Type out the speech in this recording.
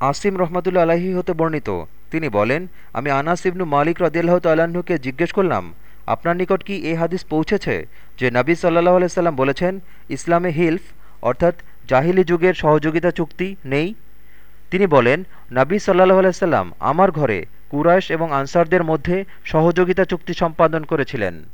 আসিম রহমতুল্লা আলাহি হতে বর্ণিত। তিনি বলেন, আমি আনাস ইবনু মালিক রদিয়াল্লাহ তাল্লাহ্নকে জিজ্ঞেস করলাম, আপনার নিকট কি এই হাদিস পৌঁছেছে? যে নবী সাল্লাহ আলাইসাল্লাম বলেছেন, ইসলামে হিলফ, অর্থাৎ জাহিলি যুগের সহযোগিতা চুক্তি নেই। তিনি বলেন, নবী সাল্লাহ আলাইসাল্লাম আমার ঘরে কুরাইশ এবং আনসারদের মধ্যে সহযোগিতা চুক্তি সম্পাদন করেছিলেন।